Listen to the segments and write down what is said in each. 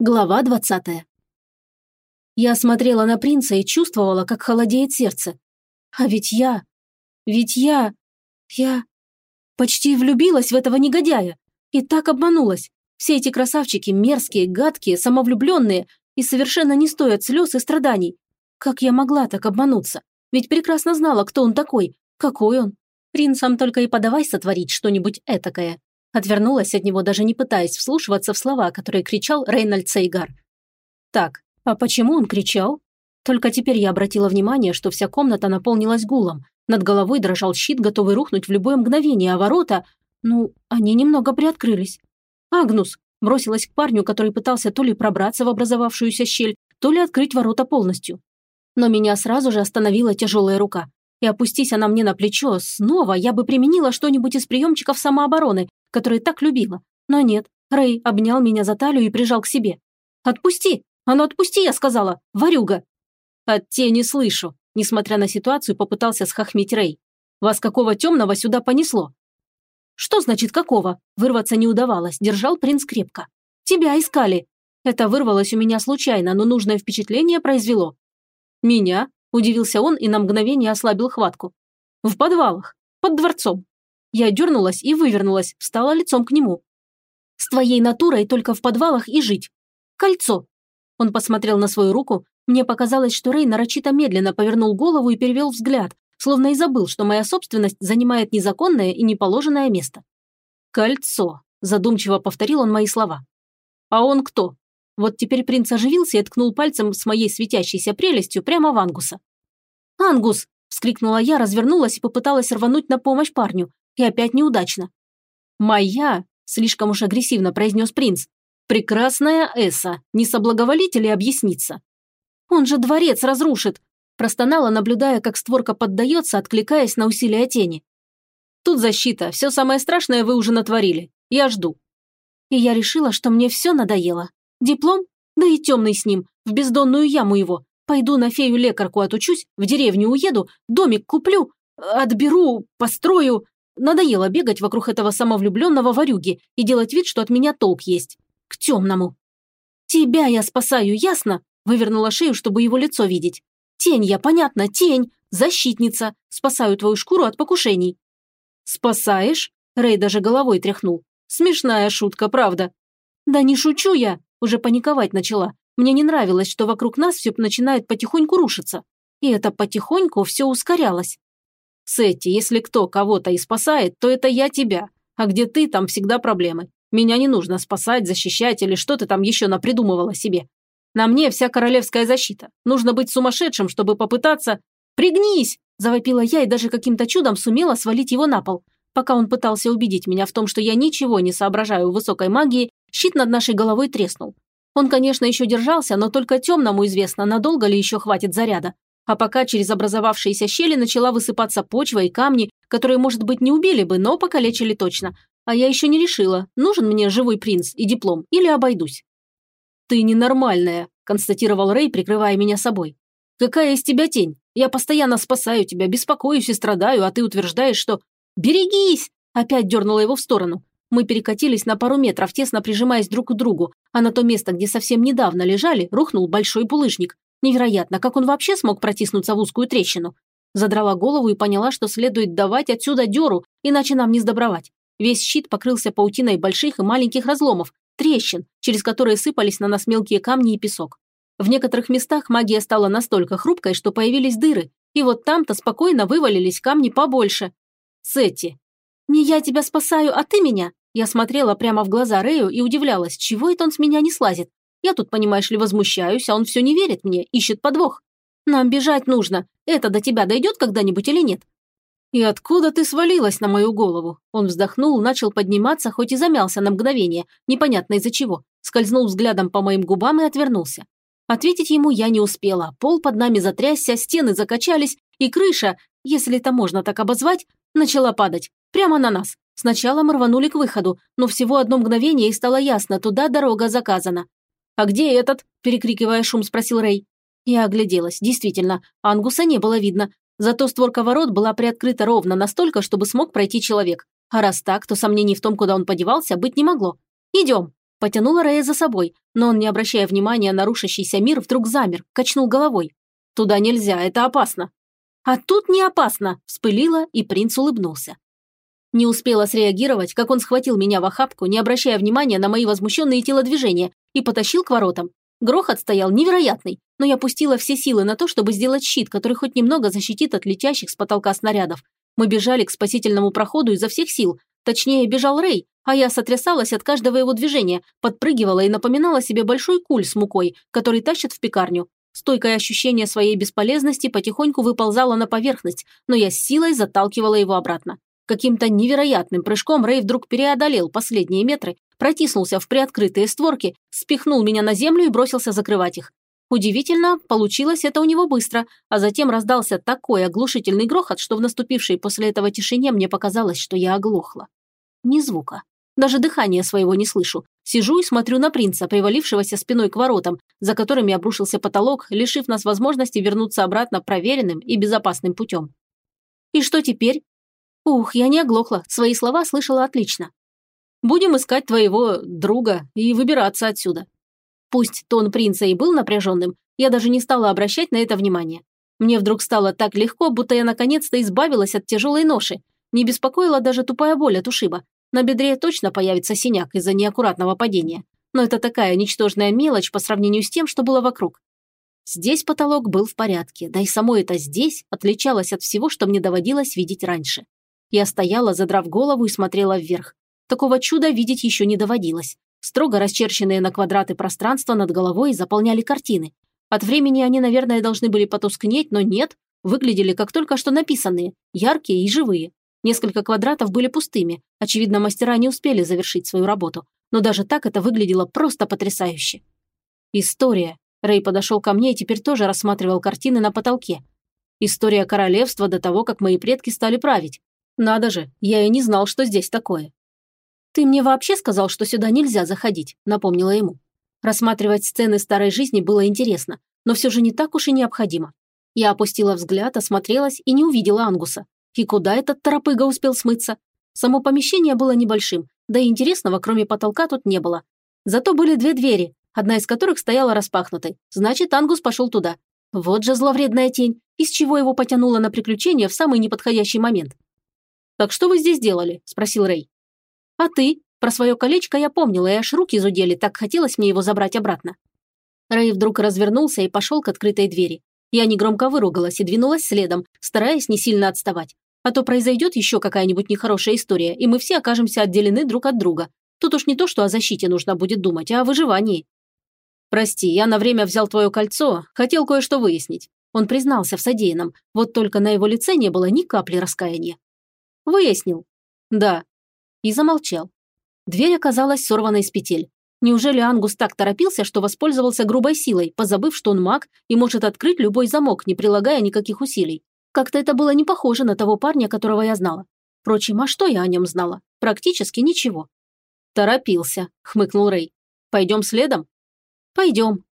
Глава двадцатая. Я смотрела на принца и чувствовала, как холодеет сердце. А ведь я... Ведь я... Я... Почти влюбилась в этого негодяя. И так обманулась. Все эти красавчики мерзкие, гадкие, самовлюбленные и совершенно не стоят слез и страданий. Как я могла так обмануться? Ведь прекрасно знала, кто он такой, какой он. Принцам только и подавай сотворить что-нибудь этакое. Отвернулась от него, даже не пытаясь вслушиваться в слова, которые кричал Рейнольд Сейгар. Так, а почему он кричал? Только теперь я обратила внимание, что вся комната наполнилась гулом. Над головой дрожал щит, готовый рухнуть в любое мгновение, а ворота... Ну, они немного приоткрылись. «Агнус!» бросилась к парню, который пытался то ли пробраться в образовавшуюся щель, то ли открыть ворота полностью. Но меня сразу же остановила тяжелая рука. И опустись она мне на плечо снова, я бы применила что-нибудь из приемчиков самообороны, которые так любила. Но нет, Рэй обнял меня за талию и прижал к себе. «Отпусти! А ну отпусти, я сказала! Варюга!» «От тени слышу!» Несмотря на ситуацию, попытался схохмить Рэй. «Вас какого темного сюда понесло?» «Что значит какого?» Вырваться не удавалось, держал принц крепко. «Тебя искали!» Это вырвалось у меня случайно, но нужное впечатление произвело. «Меня?» – удивился он и на мгновение ослабил хватку. «В подвалах, под дворцом. Я дернулась и вывернулась, встала лицом к нему. «С твоей натурой только в подвалах и жить. Кольцо!» Он посмотрел на свою руку. Мне показалось, что Рей нарочито медленно повернул голову и перевел взгляд, словно и забыл, что моя собственность занимает незаконное и неположенное место. «Кольцо», – задумчиво повторил он мои слова. «А он кто?» Вот теперь принц оживился и ткнул пальцем с моей светящейся прелестью прямо в Ангуса. «Ангус!» – вскрикнула я, развернулась и попыталась рвануть на помощь парню, и опять неудачно. «Моя», – слишком уж агрессивно произнес принц, – «прекрасная Эса, не соблаговолите ли объясниться?» «Он же дворец разрушит», – простонала, наблюдая, как створка поддается, откликаясь на усилия тени. «Тут защита, все самое страшное вы уже натворили. Я жду». И я решила, что мне все надоело. Диплом? Да и темный с ним, в бездонную яму его. Пойду на фею-лекарку отучусь, в деревню уеду, домик куплю, отберу, построю, Надоело бегать вокруг этого самовлюбленного ворюги и делать вид, что от меня толк есть. К темному. «Тебя я спасаю, ясно?» Вывернула шею, чтобы его лицо видеть. «Тень я, понятно, тень. Защитница. Спасаю твою шкуру от покушений». «Спасаешь?» Рэй даже головой тряхнул. «Смешная шутка, правда?» «Да не шучу я!» Уже паниковать начала. Мне не нравилось, что вокруг нас все начинает потихоньку рушиться. И это потихоньку все ускорялось. Сетти, если кто кого-то и спасает, то это я тебя. А где ты, там всегда проблемы. Меня не нужно спасать, защищать или что ты там еще напридумывала себе. На мне вся королевская защита. Нужно быть сумасшедшим, чтобы попытаться... «Пригнись!» – завопила я и даже каким-то чудом сумела свалить его на пол. Пока он пытался убедить меня в том, что я ничего не соображаю в высокой магии, щит над нашей головой треснул. Он, конечно, еще держался, но только темному известно, надолго ли еще хватит заряда. А пока через образовавшиеся щели начала высыпаться почва и камни, которые, может быть, не убили бы, но покалечили точно. А я еще не решила, нужен мне живой принц и диплом, или обойдусь. «Ты ненормальная», – констатировал Рэй, прикрывая меня собой. «Какая из тебя тень? Я постоянно спасаю тебя, беспокоюсь и страдаю, а ты утверждаешь, что...» «Берегись!» – опять дернула его в сторону. Мы перекатились на пару метров, тесно прижимаясь друг к другу, а на то место, где совсем недавно лежали, рухнул большой булыжник. Невероятно, как он вообще смог протиснуться в узкую трещину. Задрала голову и поняла, что следует давать отсюда дёру, иначе нам не сдобровать. Весь щит покрылся паутиной больших и маленьких разломов, трещин, через которые сыпались на нас мелкие камни и песок. В некоторых местах магия стала настолько хрупкой, что появились дыры, и вот там-то спокойно вывалились камни побольше. Сетти. «Не я тебя спасаю, а ты меня!» Я смотрела прямо в глаза Рэю и удивлялась, чего это он с меня не слазит. Я тут, понимаешь ли, возмущаюсь, а он все не верит мне, ищет подвох. Нам бежать нужно. Это до тебя дойдет когда-нибудь или нет?» «И откуда ты свалилась на мою голову?» Он вздохнул, начал подниматься, хоть и замялся на мгновение, непонятно из-за чего. Скользнул взглядом по моим губам и отвернулся. Ответить ему я не успела. Пол под нами затрясся, стены закачались, и крыша, если это можно так обозвать, начала падать. Прямо на нас. Сначала мы рванули к выходу, но всего одно мгновение и стало ясно, туда дорога заказана. «А где этот?» – перекрикивая шум, спросил Рэй. Я огляделась. Действительно, Ангуса не было видно. Зато створка ворот была приоткрыта ровно настолько, чтобы смог пройти человек. А раз так, то сомнений в том, куда он подевался, быть не могло. «Идем!» Потянула Рэя за собой, но он, не обращая внимания на рушащийся мир, вдруг замер, качнул головой. «Туда нельзя, это опасно». «А тут не опасно!» – вспылила, и принц улыбнулся. Не успела среагировать, как он схватил меня в охапку, не обращая внимания на мои возмущенные телодвижения, и потащил к воротам. Грохот стоял невероятный, но я пустила все силы на то, чтобы сделать щит, который хоть немного защитит от летящих с потолка снарядов. Мы бежали к спасительному проходу изо всех сил. Точнее, бежал Рэй, а я сотрясалась от каждого его движения, подпрыгивала и напоминала себе большой куль с мукой, который тащат в пекарню. Стойкое ощущение своей бесполезности потихоньку выползало на поверхность, но я с силой заталкивала его обратно. Каким-то невероятным прыжком Рэй вдруг переодолел последние метры, протиснулся в приоткрытые створки, спихнул меня на землю и бросился закрывать их. Удивительно, получилось это у него быстро, а затем раздался такой оглушительный грохот, что в наступившей после этого тишине мне показалось, что я оглохла. Ни звука. Даже дыхания своего не слышу. Сижу и смотрю на принца, привалившегося спиной к воротам, за которыми обрушился потолок, лишив нас возможности вернуться обратно проверенным и безопасным путем. И что теперь? Ух, я не оглохла, свои слова слышала отлично. Будем искать твоего друга и выбираться отсюда. Пусть тон принца и был напряженным, я даже не стала обращать на это внимание. Мне вдруг стало так легко, будто я наконец-то избавилась от тяжелой ноши. Не беспокоила даже тупая боль от ушиба. На бедре точно появится синяк из-за неаккуратного падения. Но это такая ничтожная мелочь по сравнению с тем, что было вокруг. Здесь потолок был в порядке, да и само это здесь отличалось от всего, что мне доводилось видеть раньше. Я стояла, задрав голову и смотрела вверх. Такого чуда видеть еще не доводилось. Строго расчерченные на квадраты пространства над головой заполняли картины. От времени они, наверное, должны были потускнеть, но нет, выглядели как только что написанные, яркие и живые. Несколько квадратов были пустыми. Очевидно, мастера не успели завершить свою работу. Но даже так это выглядело просто потрясающе. История. Рэй подошел ко мне и теперь тоже рассматривал картины на потолке. История королевства до того, как мои предки стали править. Надо же, я и не знал, что здесь такое. «Ты мне вообще сказал, что сюда нельзя заходить», – напомнила ему. Рассматривать сцены старой жизни было интересно, но все же не так уж и необходимо. Я опустила взгляд, осмотрелась и не увидела Ангуса. И куда этот торопыга успел смыться? Само помещение было небольшим, да и интересного, кроме потолка, тут не было. Зато были две двери, одна из которых стояла распахнутой. Значит, Ангус пошел туда. Вот же зловредная тень, из чего его потянуло на приключение в самый неподходящий момент. «Так что вы здесь делали?» – спросил Рэй. «А ты? Про свое колечко я помнила, и аж руки зудели, так хотелось мне его забрать обратно». Рэй вдруг развернулся и пошел к открытой двери. Я негромко выругалась и двинулась следом, стараясь не сильно отставать. А то произойдет еще какая-нибудь нехорошая история, и мы все окажемся отделены друг от друга. Тут уж не то, что о защите нужно будет думать, а о выживании. «Прости, я на время взял твое кольцо, хотел кое-что выяснить». Он признался в содеянном, вот только на его лице не было ни капли раскаяния. «Выяснил?» «Да». И замолчал. Дверь оказалась сорванной с петель. Неужели Ангус так торопился, что воспользовался грубой силой, позабыв, что он маг и может открыть любой замок, не прилагая никаких усилий? Как-то это было не похоже на того парня, которого я знала. Впрочем, а что я о нем знала? Практически ничего. «Торопился», — хмыкнул Рэй. «Пойдем следом?» «Пойдем».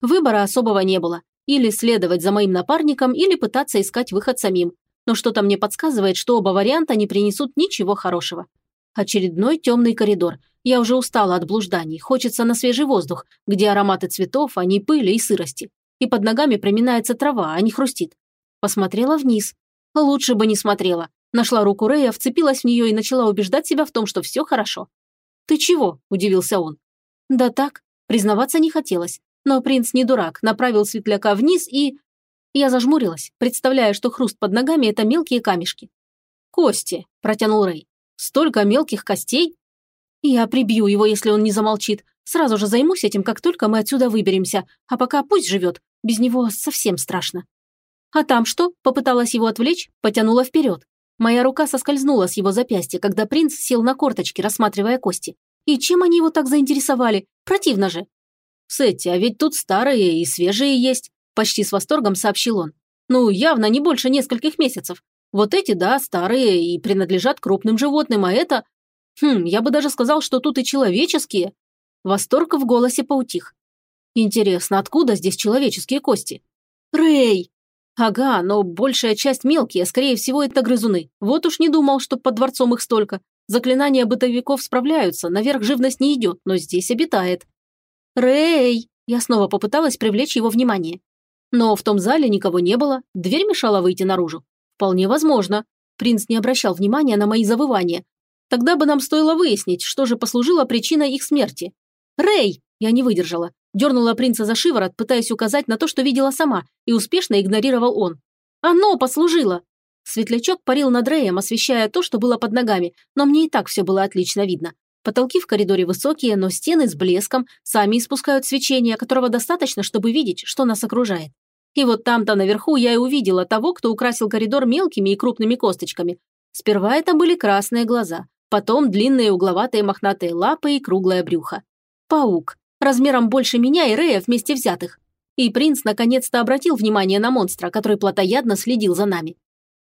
Выбора особого не было. Или следовать за моим напарником, или пытаться искать выход самим. Но что-то мне подсказывает, что оба варианта не принесут ничего хорошего. Очередной темный коридор. Я уже устала от блужданий. Хочется на свежий воздух, где ароматы цветов, а не пыли и сырости. И под ногами проминается трава, а не хрустит. Посмотрела вниз. Лучше бы не смотрела. Нашла руку Рэя, вцепилась в нее и начала убеждать себя в том, что все хорошо. «Ты чего?» – удивился он. «Да так», признаваться не хотелось. Но принц не дурак, направил светляка вниз и... Я зажмурилась, представляя, что хруст под ногами – это мелкие камешки. «Кости», – протянул Рэй. «Столько мелких костей?» «Я прибью его, если он не замолчит. Сразу же займусь этим, как только мы отсюда выберемся. А пока пусть живет. Без него совсем страшно». «А там что?» – попыталась его отвлечь, потянула вперед. Моя рука соскользнула с его запястья, когда принц сел на корточки, рассматривая кости. И чем они его так заинтересовали? Противно же. «Сетти, а ведь тут старые и свежие есть», – почти с восторгом сообщил он. «Ну, явно не больше нескольких месяцев. Вот эти, да, старые и принадлежат крупным животным, а это... Хм, я бы даже сказал, что тут и человеческие». Восторг в голосе поутих. «Интересно, откуда здесь человеческие кости?» «Рэй!» Ага, но большая часть мелкие, скорее всего, это грызуны. Вот уж не думал, что под дворцом их столько. Заклинания бытовиков справляются, наверх живность не идет, но здесь обитает. «Рэй!» Я снова попыталась привлечь его внимание. Но в том зале никого не было, дверь мешала выйти наружу. Вполне возможно. Принц не обращал внимания на мои завывания. Тогда бы нам стоило выяснить, что же послужило причиной их смерти. «Рэй!» Я не выдержала. Дернула принца за шиворот, пытаясь указать на то, что видела сама, и успешно игнорировал он. «Оно послужило!» Светлячок парил над Рэем, освещая то, что было под ногами, но мне и так все было отлично видно. Потолки в коридоре высокие, но стены с блеском сами испускают свечение, которого достаточно, чтобы видеть, что нас окружает. И вот там-то наверху я и увидела того, кто украсил коридор мелкими и крупными косточками. Сперва это были красные глаза, потом длинные угловатые мохнатые лапы и круглое брюхо. Паук, размером больше меня и Рея вместе взятых. И принц наконец-то обратил внимание на монстра, который плотоядно следил за нами.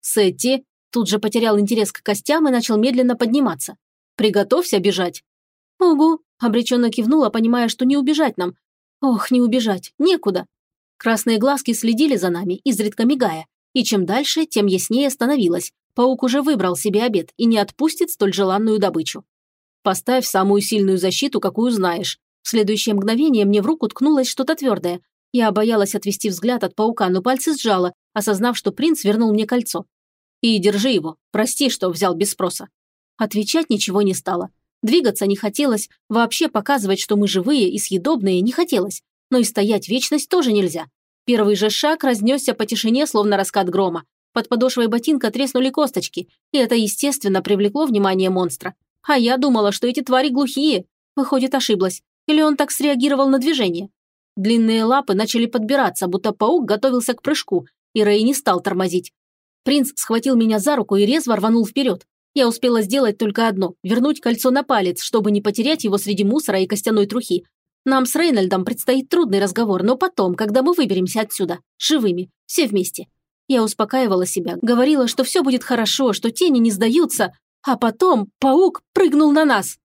Сетти тут же потерял интерес к костям и начал медленно подниматься. «Приготовься бежать». «Угу», – обреченно кивнула, понимая, что не убежать нам. «Ох, не убежать, некуда». Красные глазки следили за нами, изредка мигая. И чем дальше, тем яснее становилось. Паук уже выбрал себе обед и не отпустит столь желанную добычу. Поставь самую сильную защиту, какую знаешь. В следующее мгновение мне в руку ткнулось что-то твердое. Я боялась отвести взгляд от паука, но пальцы сжала, осознав, что принц вернул мне кольцо. И держи его. Прости, что взял без спроса. Отвечать ничего не стало. Двигаться не хотелось, вообще показывать, что мы живые и съедобные, не хотелось но и стоять вечность тоже нельзя. Первый же шаг разнесся по тишине, словно раскат грома. Под подошвой ботинка треснули косточки, и это, естественно, привлекло внимание монстра. А я думала, что эти твари глухие. Выходит, ошиблась. Или он так среагировал на движение? Длинные лапы начали подбираться, будто паук готовился к прыжку, и Рэй не стал тормозить. Принц схватил меня за руку и резво рванул вперед. Я успела сделать только одно – вернуть кольцо на палец, чтобы не потерять его среди мусора и костяной трухи, нам с Рейнольдом предстоит трудный разговор, но потом, когда мы выберемся отсюда, живыми, все вместе. Я успокаивала себя, говорила, что все будет хорошо, что тени не сдаются, а потом паук прыгнул на нас.